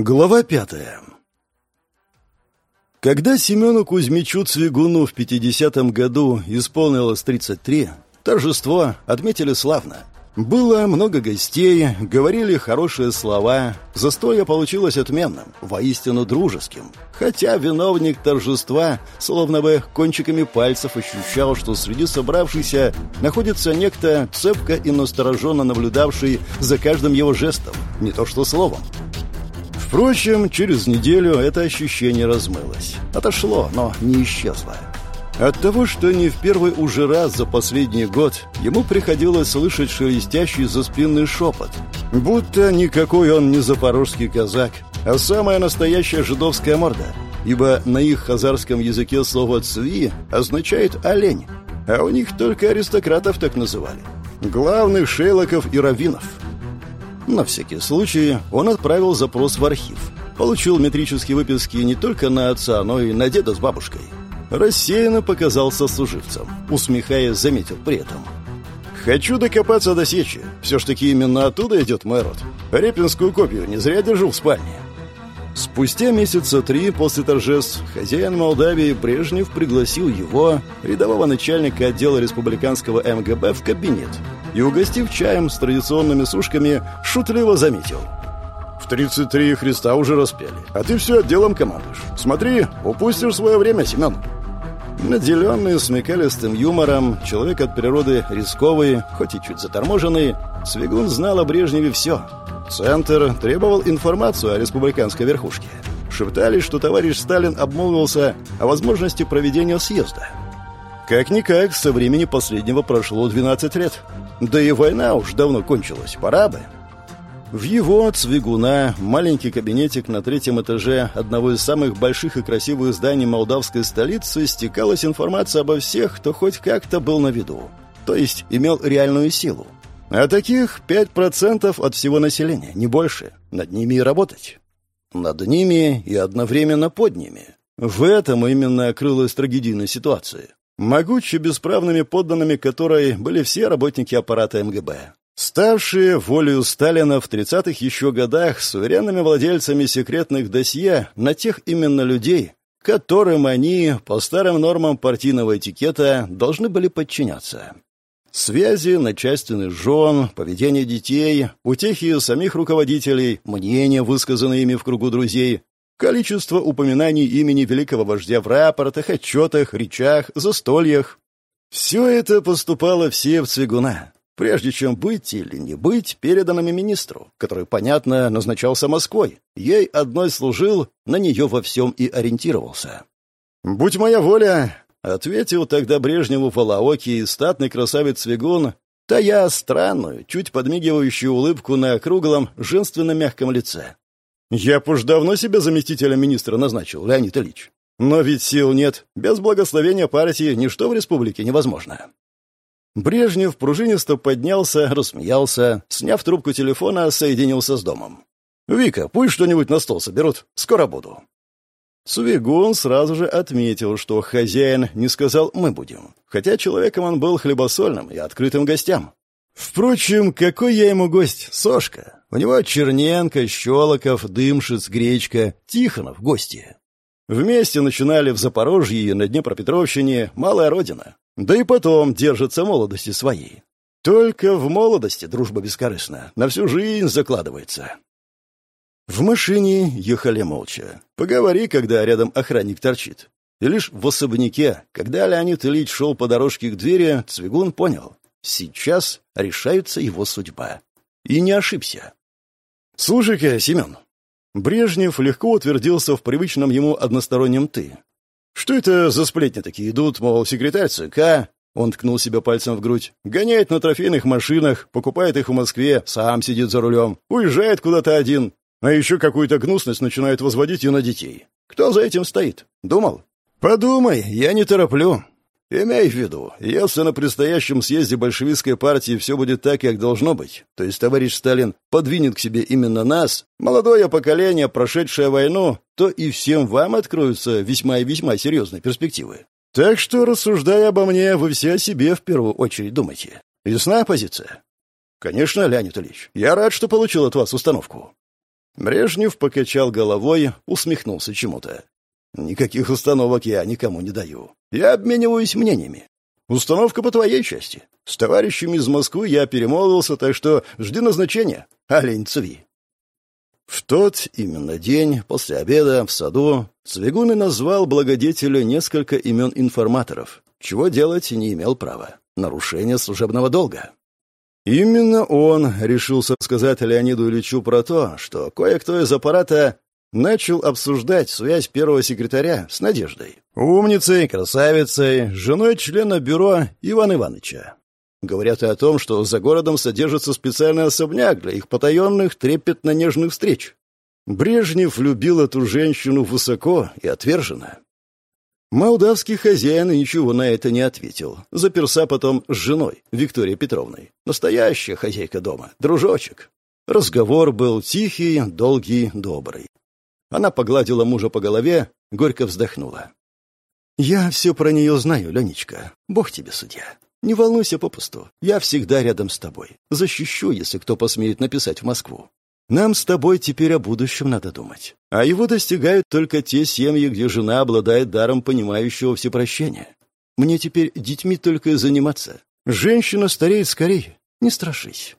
Глава пятая. Когда Семену Кузьмичу Цвигуну в 50-м году исполнилось 33, торжество отметили славно. Было много гостей, говорили хорошие слова, застолье получилось отменным, воистину дружеским. Хотя виновник торжества словно бы кончиками пальцев ощущал, что среди собравшихся находится некто цепко и настороженно наблюдавший за каждым его жестом, не то что словом. Впрочем, через неделю это ощущение размылось. Отошло, но не исчезло. От того, что не в первый уже раз за последний год ему приходилось слышать шелестящий заспинный шепот, будто никакой он не запорожский казак, а самая настоящая жидовская морда, ибо на их хазарском языке слово «цви» означает «олень», а у них только аристократов так называли. Главных шейлоков и раввинов – на всякий случай он отправил запрос в архив. Получил метрические выписки не только на отца, но и на деда с бабушкой. Рассеянно показался служивцем. Усмехаясь, заметил при этом. «Хочу докопаться до сечи. Все ж таки именно оттуда идет мой род. Репинскую копию не зря держу в спальне». Спустя месяца три после торжеств хозяин Молдавии Брежнев пригласил его, рядового начальника отдела республиканского МГБ, в кабинет и, угостив чаем с традиционными сушками, шутливо заметил. «В 33 Христа уже распяли, а ты все отделом командуешь. Смотри, упустишь свое время, Семен». Наделенный смекалистым юмором, человек от природы рисковый, хоть и чуть заторможенный, Свигун знал о Брежневе все. Центр требовал информацию о республиканской верхушке. Шептались, что товарищ Сталин обмолвился о возможности проведения съезда. Как-никак, со времени последнего прошло 12 лет. Да и война уж давно кончилась, пора бы. В его Цвигуна маленький кабинетик на третьем этаже одного из самых больших и красивых зданий молдавской столицы стекалась информация обо всех, кто хоть как-то был на виду, то есть имел реальную силу. А таких 5% от всего населения, не больше. Над ними и работать. Над ними и одновременно под ними. В этом именно крылась трагедийная ситуация могуче бесправными подданными которой были все работники аппарата МГБ. Ставшие волею Сталина в 30-х еще годах суверенными владельцами секретных досье на тех именно людей, которым они, по старым нормам партийного этикета, должны были подчиняться. Связи начальственных жен, поведение детей, утехи самих руководителей, мнения, высказанные ими в кругу друзей, Количество упоминаний имени великого вождя в рапортах, отчетах, речах, застольях. Все это поступало в Сев Цвигуна, прежде чем быть или не быть переданными министру, который, понятно, назначался Москвой. Ей одной служил, на нее во всем и ориентировался. «Будь моя воля!» — ответил тогда Брежневу Фалаоки статный красавец Цвигун, тая странную, чуть подмигивающую улыбку на круглом, женственно-мягком лице. Я б уж давно себя заместителем министра назначил, Леонид Ильич. Но ведь сил нет. Без благословения партии ничто в республике невозможно. Брежнев пружинисто поднялся, рассмеялся, сняв трубку телефона, соединился с домом. «Вика, пусть что-нибудь на стол соберут. Скоро буду». Сувигун сразу же отметил, что хозяин не сказал «мы будем», хотя человеком он был хлебосольным и открытым гостям. Впрочем, какой я ему гость? Сошка. У него Черненко, Щелоков, Дымшиц, Гречка, Тихонов гости. Вместе начинали в Запорожье и на Днепропетровщине, малая родина. Да и потом держатся молодости своей. Только в молодости дружба бескорыстна, на всю жизнь закладывается. В машине ехали молча. Поговори, когда рядом охранник торчит. И лишь в особняке, когда Леонид Ильич шел по дорожке к двери, Цвигун понял. Сейчас решается его судьба. И не ошибся. «Слушай-ка, Семен». Брежнев легко утвердился в привычном ему одностороннем «ты». «Что это за сплетни такие идут, мол, секретарь ЦК?» Он ткнул себя пальцем в грудь. «Гоняет на трофейных машинах, покупает их в Москве, сам сидит за рулем, уезжает куда-то один, а еще какую-то гнусность начинает возводить и на детей. Кто за этим стоит? Думал?» «Подумай, я не тороплю. Имей в виду, если на предстоящем съезде большевистской партии все будет так, как должно быть, то есть товарищ Сталин подвинет к себе именно нас, молодое поколение, прошедшее войну, то и всем вам откроются весьма и весьма серьезные перспективы. Так что, рассуждая обо мне, вы все о себе в первую очередь думайте. Ясна позиция? Конечно, Леонид Ильич. Я рад, что получил от вас установку. Брежнев покачал головой, усмехнулся чему-то. «Никаких установок я никому не даю. Я обмениваюсь мнениями. Установка по твоей части. С товарищами из Москвы я перемолвился, так что жди назначения. Олень Цви». В тот именно день, после обеда, в саду, Цвигун и назвал благодетелю несколько имен информаторов, чего делать не имел права. Нарушение служебного долга. Именно он решился сказать Леониду Ильичу про то, что кое-кто из аппарата начал обсуждать связь первого секретаря с Надеждой. Умницей, красавицей, женой члена бюро Ивана Ивановича. Говорят и о том, что за городом содержится специальный особняк для их потаенных, трепетно-нежных встреч. Брежнев любил эту женщину высоко и отверженно. Молдавский хозяин ничего на это не ответил. Заперся потом с женой, Викторией Петровной. Настоящая хозяйка дома, дружочек. Разговор был тихий, долгий, добрый. Она погладила мужа по голове, горько вздохнула. «Я все про нее знаю, Ленечка. Бог тебе судья. Не волнуйся попусту. Я всегда рядом с тобой. Защищу, если кто посмеет написать в Москву. Нам с тобой теперь о будущем надо думать. А его достигают только те семьи, где жена обладает даром понимающего всепрощения. Мне теперь детьми только и заниматься. Женщина стареет скорее. Не страшись.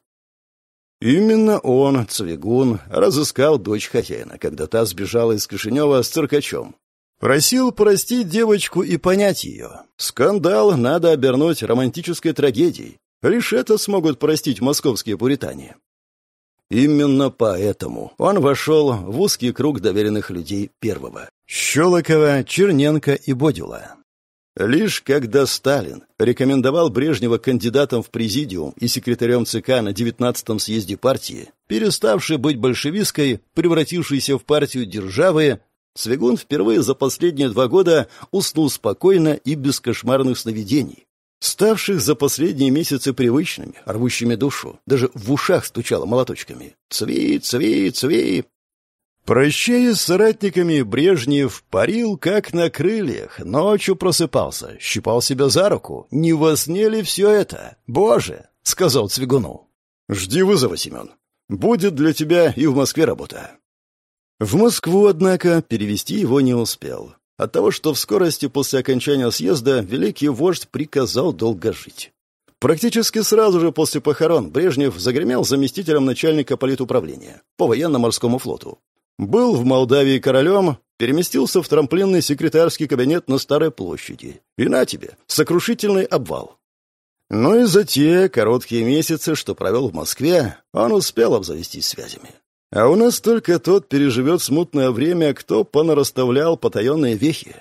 Именно он, Цвигун, разыскал дочь хозяина, когда та сбежала из Кишинева с циркачом. Просил простить девочку и понять ее. Скандал надо обернуть романтической трагедией. Лишь это смогут простить московские пуритане. Именно поэтому он вошел в узкий круг доверенных людей первого — Щелокова, Черненко и Бодюла. Лишь когда Сталин рекомендовал Брежнева кандидатом в президиум и секретарем ЦК на 19-м съезде партии, переставшей быть большевистской, превратившейся в партию державы, Свигун впервые за последние два года уснул спокойно и без кошмарных сновидений ставших за последние месяцы привычными, рвущими душу. Даже в ушах стучало молоточками. «Цви, цви, цви!» Прощаясь с соратниками, Брежнев парил, как на крыльях, ночью просыпался, щипал себя за руку. «Не во сне ли все это? Боже!» — сказал Цвигуну. «Жди вызова, Семен. Будет для тебя и в Москве работа». В Москву, однако, перевести его не успел. От того, что в скорости после окончания съезда великий вождь приказал долго жить. Практически сразу же после похорон Брежнев загремел заместителем начальника политуправления по военно-морскому флоту. Был в Молдавии королем, переместился в трамплинный секретарский кабинет на Старой площади. И на тебе, сокрушительный обвал. Но и за те короткие месяцы, что провел в Москве, он успел обзавестись связями. А у нас только тот переживет смутное время, кто понароставлял потаенные вехи.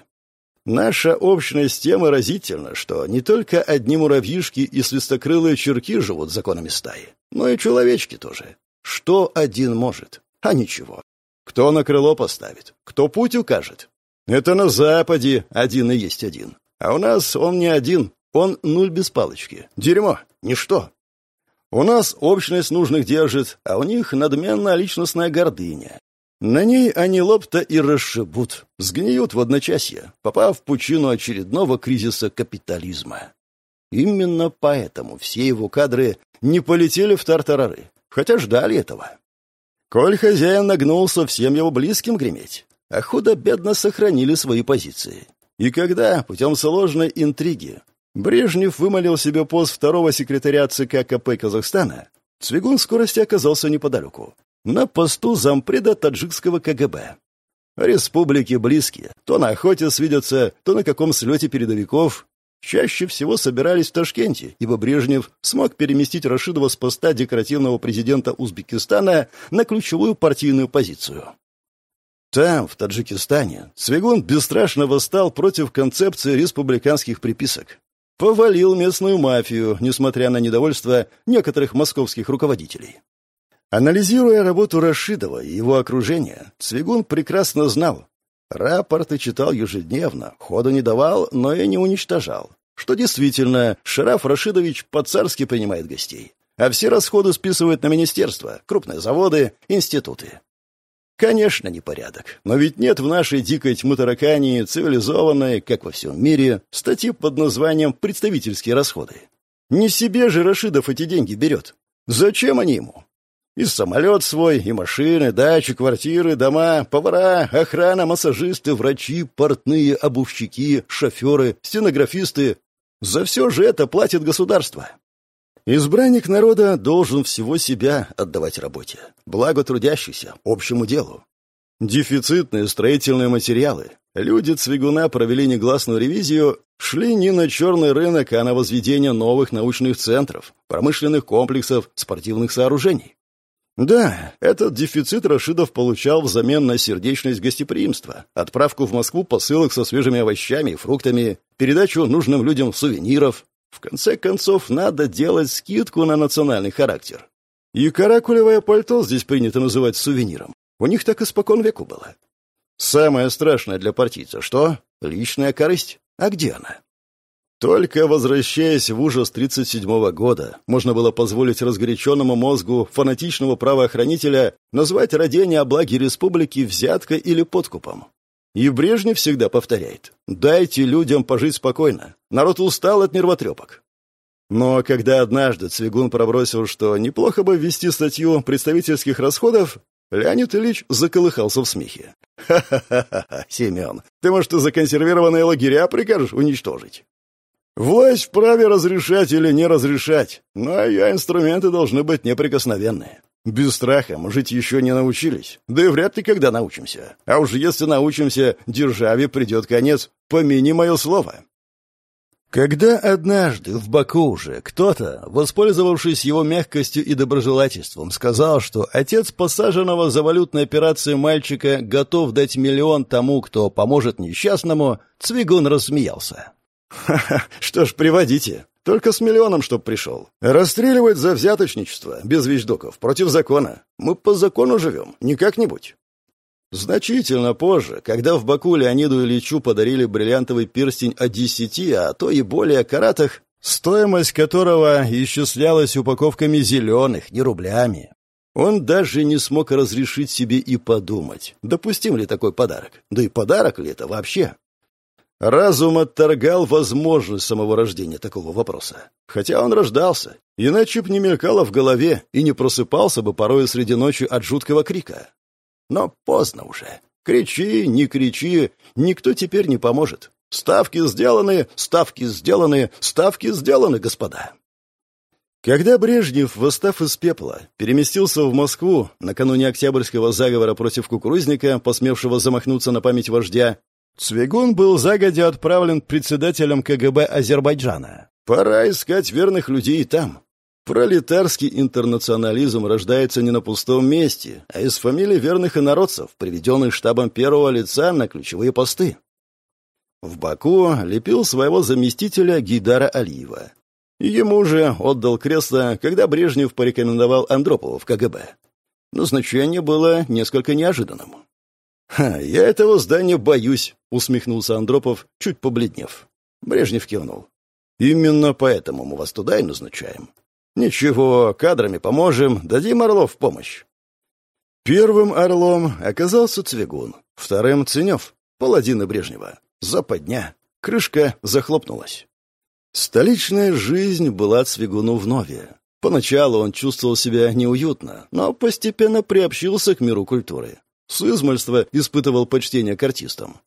Наша общность тем разительна, что не только одни муравьишки и свистокрылые черки живут законами стаи, но и человечки тоже. Что один может? А ничего. Кто на крыло поставит? Кто путь укажет? Это на Западе один и есть один. А у нас он не один, он нуль без палочки. Дерьмо, ничто. У нас общность нужных держит, а у них надменная личностная гордыня. На ней они лоб-то и расшибут, сгниют в одночасье, попав в пучину очередного кризиса капитализма. Именно поэтому все его кадры не полетели в тартарары, хотя ждали этого. Коль хозяин нагнулся всем его близким греметь, а худо-бедно сохранили свои позиции. И когда, путем сложной интриги, Брежнев вымолил себе пост второго секретаря ЦК КП Казахстана. Цвигун скорости оказался неподалеку. На посту зампреда таджикского КГБ. Республики близкие. То на охоте свидятся, то на каком слете передовиков. Чаще всего собирались в Ташкенте, ибо Брежнев смог переместить Рашидова с поста декоративного президента Узбекистана на ключевую партийную позицию. Там, в Таджикистане, Цвигун бесстрашно восстал против концепции республиканских приписок повалил местную мафию, несмотря на недовольство некоторых московских руководителей. Анализируя работу Рашидова и его окружения, Цвигун прекрасно знал. Рапорты читал ежедневно, хода не давал, но и не уничтожал. Что действительно, Шараф Рашидович по-царски принимает гостей, а все расходы списывает на министерство, крупные заводы, институты. Конечно, непорядок. Но ведь нет в нашей дикой тьмутаракании цивилизованной, как во всем мире, статьи под названием «представительские расходы». Не себе же Рашидов эти деньги берет. Зачем они ему? И самолет свой, и машины, дачи, квартиры, дома, повара, охрана, массажисты, врачи, портные, обувщики, шоферы, стенографисты. За все же это платит государство. Избранник народа должен всего себя отдавать работе, благо трудящихся, общему делу. Дефицитные строительные материалы. Люди Цвигуна провели негласную ревизию, шли не на черный рынок, а на возведение новых научных центров, промышленных комплексов, спортивных сооружений. Да, этот дефицит Рашидов получал взамен на сердечность гостеприимства, отправку в Москву посылок со свежими овощами и фруктами, передачу нужным людям сувениров. В конце концов, надо делать скидку на национальный характер. И каракулевое пальто здесь принято называть сувениром. У них так испокон веку было. Самое страшное для партийца что? Личная корысть. А где она? Только возвращаясь в ужас 37-го года, можно было позволить разгоряченному мозгу фанатичного правоохранителя назвать родение о благе республики взяткой или подкупом. И Брежнев всегда повторяет «Дайте людям пожить спокойно. Народ устал от нервотрепок». Но когда однажды Цвигун пробросил, что неплохо бы ввести статью представительских расходов, Леонид Ильич заколыхался в смехе. «Ха-ха-ха, Семен, ты, может, и законсервированные лагеря прикажешь уничтожить?» Власть вправе разрешать или не разрешать, но ее инструменты должны быть неприкосновенные. Без страха мы жить еще не научились, да и вряд ли когда научимся. А уж если научимся, державе придет конец, помяни мое слово. Когда однажды в Баку уже кто-то, воспользовавшись его мягкостью и доброжелательством, сказал, что отец посаженного за валютной операцией мальчика готов дать миллион тому, кто поможет несчастному, Цвигун рассмеялся. «Ха-ха, что ж, приводите. Только с миллионом, чтоб пришел. Расстреливать за взяточничество, без вещдоков, против закона. Мы по закону живем, не как-нибудь». Значительно позже, когда в Баку Леониду Ильичу подарили бриллиантовый перстень о десяти, а то и более каратах, стоимость которого исчислялась упаковками зеленых, не рублями, он даже не смог разрешить себе и подумать, допустим ли такой подарок, да и подарок ли это вообще. Разум отторгал возможность самого рождения такого вопроса. Хотя он рождался, иначе б не мелькало в голове и не просыпался бы порой среди ночи от жуткого крика. Но поздно уже. Кричи, не кричи, никто теперь не поможет. Ставки сделаны, ставки сделаны, ставки сделаны, господа. Когда Брежнев, восстав из пепла, переместился в Москву накануне Октябрьского заговора против кукурузника, посмевшего замахнуться на память вождя, Цвигун был загодя отправлен председателем КГБ Азербайджана. Пора искать верных людей там. Пролетарский интернационализм рождается не на пустом месте, а из фамилий верных инородцев, приведенных штабом первого лица на ключевые посты. В Баку лепил своего заместителя Гидара Алиева. Ему же отдал кресло, когда Брежнев порекомендовал Андропова в КГБ. Назначение было несколько неожиданным. «Ха, я этого здания боюсь», — усмехнулся Андропов, чуть побледнев. Брежнев кивнул. «Именно поэтому мы вас туда и назначаем. Ничего, кадрами поможем, дадим Орлов помощь». Первым орлом оказался Цвигун, вторым — Ценев, паладина Брежнева. Западня. Крышка захлопнулась. Столичная жизнь была Цвигуну вновь. Поначалу он чувствовал себя неуютно, но постепенно приобщился к миру культуры. С измольства испытывал почтение к артистам.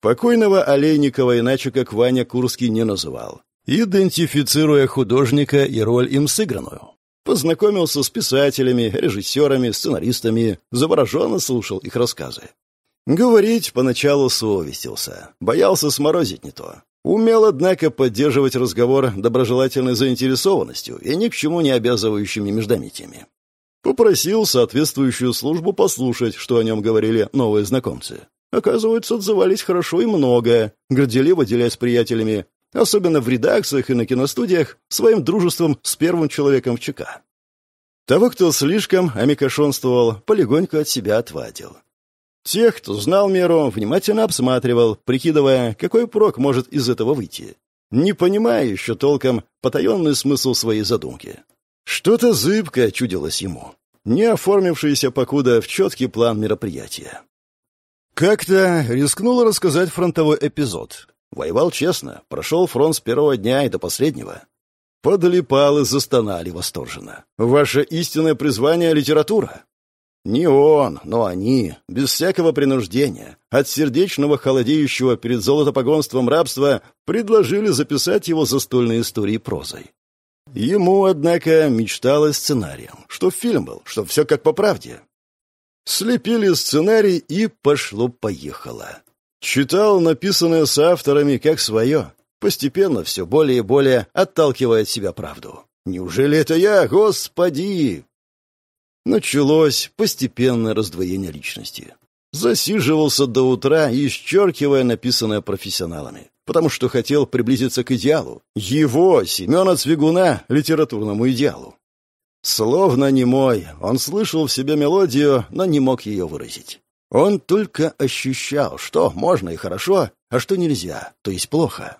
Покойного Олейникова иначе как Ваня Курский не называл, идентифицируя художника и роль им сыгранную. Познакомился с писателями, режиссерами, сценаристами, завороженно слушал их рассказы. Говорить поначалу совестился, боялся сморозить не то. Умел, однако, поддерживать разговор доброжелательной заинтересованностью и ни к чему не обязывающими междометиями. Попросил соответствующую службу послушать, что о нем говорили новые знакомцы. Оказывается, отзывались хорошо и много, горделиво делясь приятелями, особенно в редакциях и на киностудиях, своим дружеством с первым человеком в ЧК. Того, кто слишком амикошонствовал, полегоньку от себя отвадил. Тех, кто знал меру, внимательно обсматривал, прикидывая, какой прок может из этого выйти, не понимая еще толком потаенный смысл своей задумки. Что-то зыбкое чудилось ему, не оформившееся покуда в четкий план мероприятия. Как-то рискнул рассказать фронтовой эпизод. Воевал честно, прошел фронт с первого дня и до последнего. Подлипалы застонали восторженно. «Ваше истинное призвание — литература!» Не он, но они, без всякого принуждения, от сердечного холодеющего перед золотопогонством рабства, предложили записать его застольные истории прозой. Ему, однако, мечталось сценарием, что фильм был, что все как по правде. Слепили сценарий, и пошло-поехало. Читал написанное с авторами как свое, постепенно все более и более отталкивая от себя правду. «Неужели это я, господи?» Началось постепенное раздвоение личности. Засиживался до утра, исчеркивая написанное профессионалами, потому что хотел приблизиться к идеалу. Его, Семена Цвигуна, литературному идеалу. Словно немой, он слышал в себе мелодию, но не мог ее выразить. Он только ощущал, что можно и хорошо, а что нельзя, то есть плохо.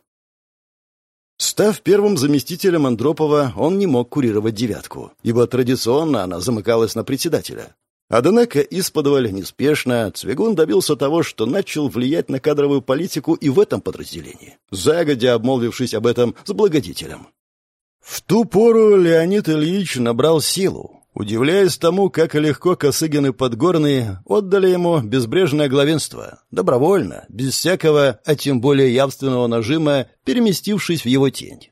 Став первым заместителем Андропова, он не мог курировать «девятку», ибо традиционно она замыкалась на председателя. Однако исподволь неспешно Цвигун добился того, что начал влиять на кадровую политику и в этом подразделении, загодя обмолвившись об этом с благодетелем. В ту пору Леонид Ильич набрал силу, Удивляясь тому, как легко Косыгин и Подгорные отдали ему безбрежное главенство, добровольно, без всякого, а тем более явственного нажима, переместившись в его тень.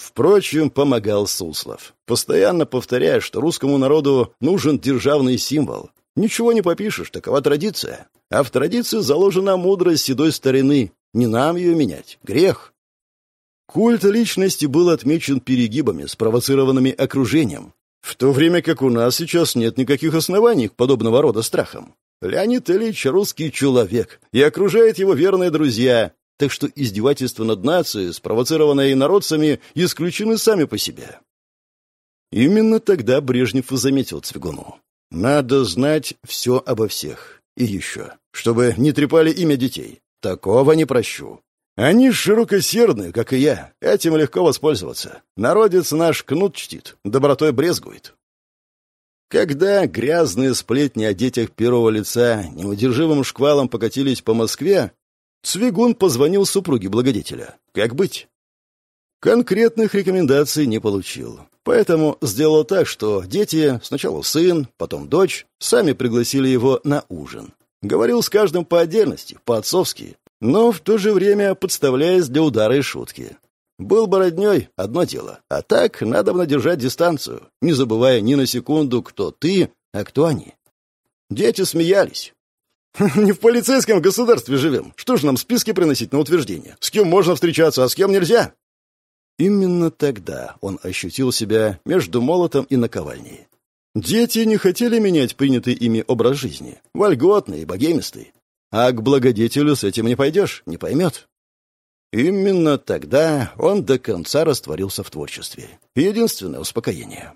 Впрочем, помогал Суслов, постоянно повторяя, что русскому народу нужен державный символ. Ничего не попишешь, такова традиция. А в традиции заложена мудрость седой старины. Не нам ее менять. Грех. Культ личности был отмечен перегибами, спровоцированными окружением, в то время как у нас сейчас нет никаких оснований к подобного рода страхам. Леонид Ильич — русский человек, и окружает его верные друзья, так что издевательства над нацией, спровоцированные инородцами, исключены сами по себе. Именно тогда Брежнев и заметил Цвигуну. Надо знать все обо всех. И еще, чтобы не трепали имя детей. Такого не прощу. Они широкосердны, как и я. Этим легко воспользоваться. Народец наш кнут чтит, добротой брезгует. Когда грязные сплетни о детях первого лица неудержимым шквалом покатились по Москве, Цвигун позвонил супруге благодетеля. Как быть? Конкретных рекомендаций не получил. Поэтому сделал так, что дети, сначала сын, потом дочь, сами пригласили его на ужин. Говорил с каждым по отдельности, по-отцовски, но в то же время подставляясь для удара и шутки. Был бы роднёй — одно дело, а так надо бы держать дистанцию, не забывая ни на секунду, кто ты, а кто они. Дети смеялись. «Не в полицейском государстве живем. Что ж нам списки приносить на утверждение? С кем можно встречаться, а с кем нельзя?» Именно тогда он ощутил себя между молотом и наковальней. Дети не хотели менять принятый ими образ жизни, вольготный и богемистый. А к благодетелю с этим не пойдешь, не поймет. Именно тогда он до конца растворился в творчестве. Единственное успокоение.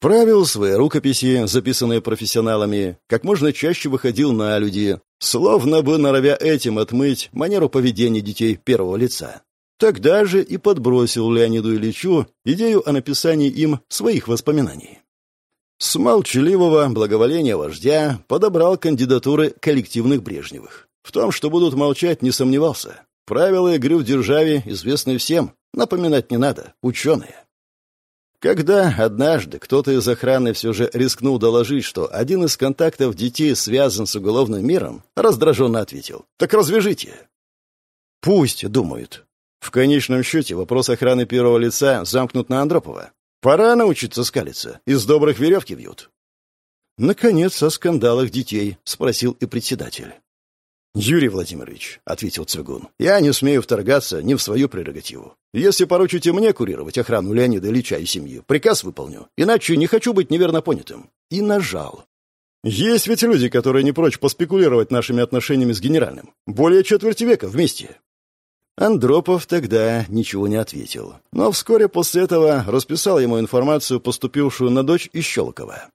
Правил свои рукописи, записанные профессионалами, как можно чаще выходил на люди, словно бы норовя этим отмыть манеру поведения детей первого лица. Тогда же и подбросил Леониду Ильичу идею о написании им своих воспоминаний. С молчаливого благоволения вождя подобрал кандидатуры коллективных Брежневых. В том, что будут молчать, не сомневался. Правила игры в державе известны всем, напоминать не надо, ученые. Когда однажды кто-то из охраны все же рискнул доложить, что один из контактов детей связан с уголовным миром, раздраженно ответил «Так развяжите». «Пусть», — думают. В конечном счете вопрос охраны первого лица замкнут на Андропова. Пора научиться скалиться. Из добрых веревки вьют. Наконец, о скандалах детей спросил и председатель. «Юрий Владимирович», — ответил Цвигун, — «я не смею вторгаться ни в свою прерогативу. Если поручите мне курировать охрану Леонида Ильича и семьи, приказ выполню, иначе не хочу быть неверно понятым». И нажал. «Есть ведь люди, которые не прочь поспекулировать нашими отношениями с генеральным. Более четверти века вместе. Андропов тогда ничего не ответил, но вскоре после этого расписал ему информацию, поступившую на дочь из Щелокова.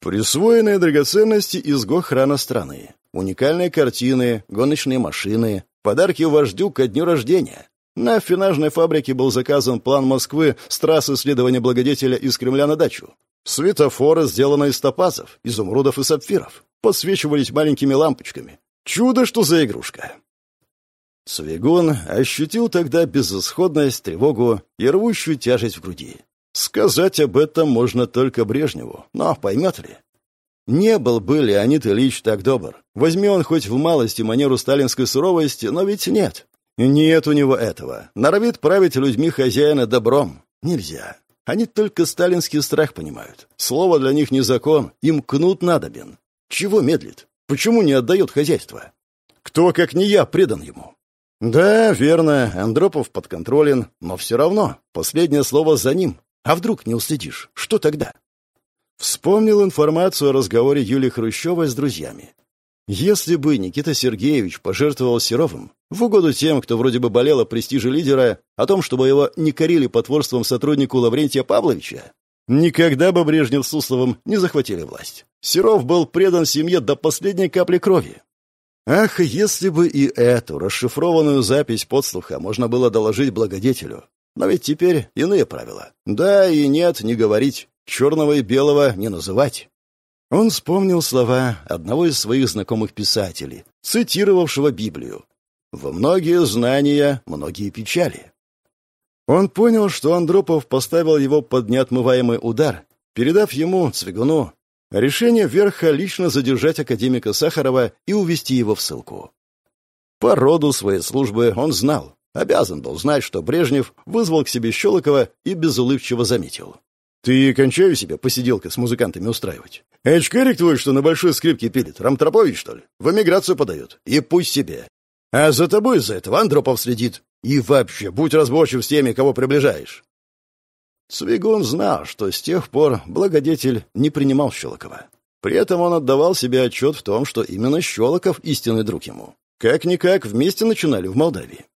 Присвоенные драгоценности из гохрана страны, уникальные картины, гоночные машины, подарки вождю ко дню рождения. На финажной фабрике был заказан план Москвы с трассы следования благодетеля из Кремля на дачу. Светофоры сделаны из топазов, изумрудов и сапфиров. Подсвечивались маленькими лампочками. Чудо, что за игрушка! Цвигун ощутил тогда безысходность, тревогу и рвущую тяжесть в груди. Сказать об этом можно только Брежневу, но поймет ли? Не был бы Леонид Ильич так добр. Возьми он хоть в малости манеру сталинской суровости, но ведь нет. Нет у него этого. Норовит править людьми хозяина добром. Нельзя. Они только сталинский страх понимают. Слово для них не закон, им кнут надобен. Чего медлит? Почему не отдает хозяйство? Кто, как не я, предан ему? Да, верно, Андропов подконтролен, но все равно последнее слово за ним. А вдруг не уследишь? Что тогда? Вспомнил информацию о разговоре Юлии Хрущевой с друзьями. Если бы Никита Сергеевич пожертвовал Серовым в угоду тем, кто вроде бы болел о престиже лидера, о том, чтобы его не корили потворством сотруднику Лаврентия Павловича, никогда бы Брежнев с Сусловым не захватили власть. Серов был предан семье до последней капли крови. Ах, если бы и эту расшифрованную запись подслуха можно было доложить благодетелю. Но ведь теперь иные правила. Да и нет, не говорить. Черного и белого не называть. Он вспомнил слова одного из своих знакомых писателей, цитировавшего Библию. «Во многие знания, многие печали». Он понял, что Андропов поставил его под неотмываемый удар, передав ему, Цвигуну, Решение Верха лично задержать академика Сахарова и увести его в ссылку. По роду своей службы он знал, обязан был знать, что Брежнев вызвал к себе Щелокова и безулыбчиво заметил. «Ты кончаю себе посиделкой с музыкантами устраивать. Эчкарик твой, что на большой скрипке пилит, Рамтропович, что ли? В эмиграцию подает. И пусть себе. А за тобой из-за этого Андропов следит. И вообще, будь разборчив с теми, кого приближаешь. Свигун знал, что с тех пор благодетель не принимал Щелокова. При этом он отдавал себе отчет в том, что именно Щелоков истинный друг ему. Как-никак вместе начинали в Молдавии.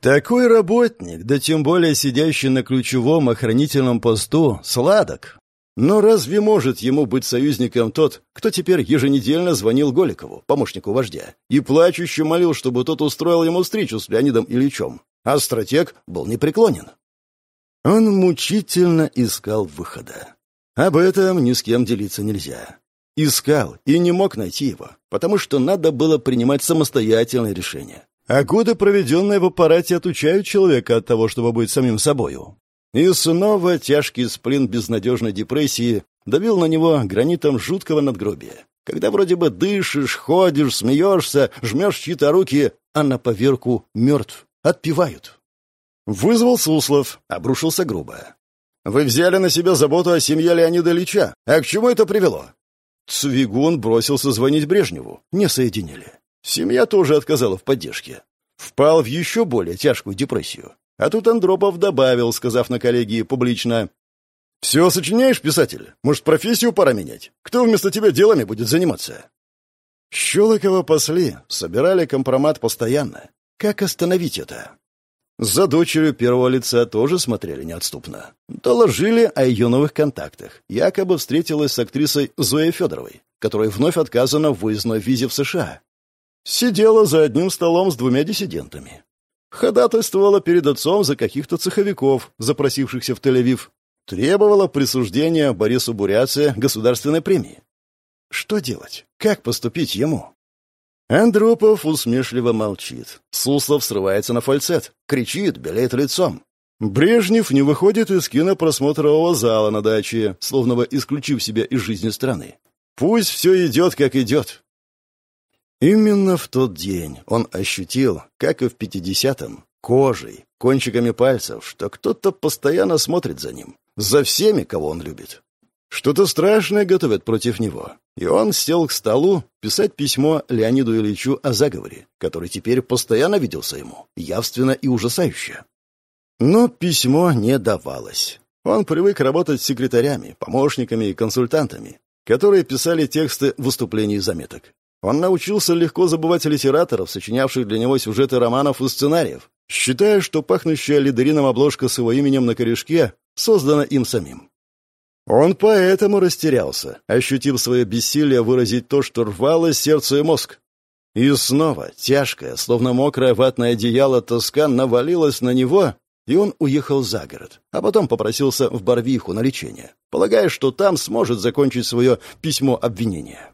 Такой работник, да тем более сидящий на ключевом охранительном посту, сладок. Но разве может ему быть союзником тот, кто теперь еженедельно звонил Голикову, помощнику вождя, и плачуще молил, чтобы тот устроил ему встречу с Леонидом Ильичем, а стратег был непреклонен? Он мучительно искал выхода. Об этом ни с кем делиться нельзя. Искал и не мог найти его, потому что надо было принимать самостоятельное решение. А годы, проведенные в аппарате, отучают человека от того, чтобы быть самим собою. И снова тяжкий сплин безнадежной депрессии давил на него гранитом жуткого надгробия. Когда вроде бы дышишь, ходишь, смеешься, жмешь чьи-то руки, а на поверку мертв, отпивают. Вызвал Суслов, обрушился грубо. «Вы взяли на себя заботу о семье Леонида Ильича. А к чему это привело?» Цвигун бросился звонить Брежневу. Не соединили. Семья тоже отказала в поддержке. Впал в еще более тяжкую депрессию. А тут Андропов добавил, сказав на коллегии публично. «Все сочиняешь, писатель? Может, профессию пора менять? Кто вместо тебя делами будет заниматься?» Щелокова пасли, собирали компромат постоянно. Как остановить это? За дочерью первого лица тоже смотрели неотступно. Доложили о ее новых контактах. Якобы встретилась с актрисой Зоей Федоровой, которой вновь отказано в выездной визе в США. Сидела за одним столом с двумя диссидентами. Ходатайствовала перед отцом за каких-то цеховиков, запросившихся в Тель-Авив. Требовала присуждения Борису Буряце государственной премии. Что делать? Как поступить ему? Андропов усмешливо молчит. Суслов срывается на фальцет, кричит, белеет лицом. Брежнев не выходит из кинопросмотрового зала на даче, словно бы исключив себя из жизни страны. Пусть все идет, как идет. Именно в тот день он ощутил, как и в пятидесятом, кожей, кончиками пальцев, что кто-то постоянно смотрит за ним, за всеми, кого он любит. Что-то страшное готовят против него. И он сел к столу писать письмо Леониду Ильичу о заговоре, который теперь постоянно виделся ему, явственно и ужасающе. Но письмо не давалось. Он привык работать с секретарями, помощниками и консультантами, которые писали тексты выступлений и заметок. Он научился легко забывать литераторов, сочинявших для него сюжеты романов и сценариев, считая, что пахнущая лидерином обложка с его именем на корешке создана им самим. Он поэтому растерялся, ощутив свое бессилие выразить то, что рвало сердце и мозг. И снова тяжкое, словно мокрое ватное одеяло тоска навалилось на него, и он уехал за город, а потом попросился в Барвиху на лечение, полагая, что там сможет закончить свое письмо обвинения.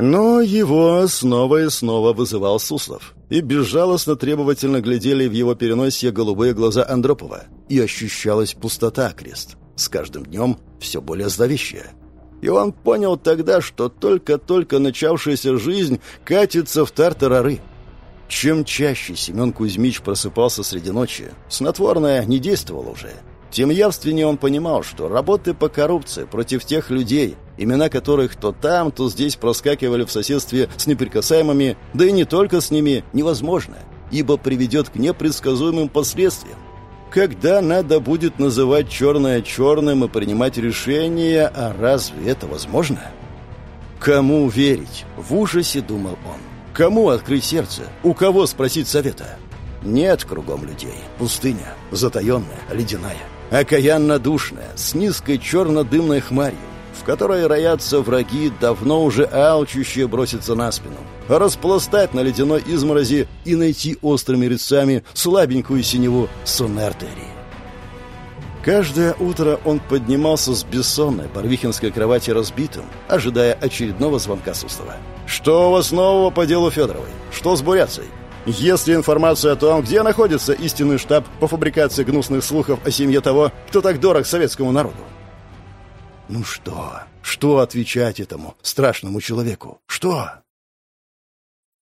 Но его снова и снова вызывал Суслов. И безжалостно требовательно глядели в его переносие голубые глаза Андропова. И ощущалась пустота крест. С каждым днем все более зловещая. И он понял тогда, что только-только начавшаяся жизнь катится в тартарары. Чем чаще Семен Кузьмич просыпался среди ночи, снотворное не действовало уже – тем явственнее он понимал, что работы по коррупции против тех людей, имена которых то там, то здесь проскакивали в соседстве с неприкасаемыми, да и не только с ними, невозможно, ибо приведет к непредсказуемым последствиям. Когда надо будет называть черное черным и принимать решения, а разве это возможно? Кому верить? В ужасе думал он. Кому открыть сердце? У кого спросить совета? Нет кругом людей. Пустыня, затаенная, ледяная окаянно-душная, с низкой черно-дымной хмарью, в которой роятся враги, давно уже алчущие броситься на спину, распластать на ледяной изморози и найти острыми резцами слабенькую синеву сонной артерии. Каждое утро он поднимался с бессонной барвихинской кровати разбитым, ожидая очередного звонка Суслова. «Что у вас нового по делу Федоровой? Что с буряцей? Есть ли информация о том, где находится истинный штаб по фабрикации гнусных слухов о семье того, кто так дорог советскому народу? Ну что? Что отвечать этому страшному человеку? Что?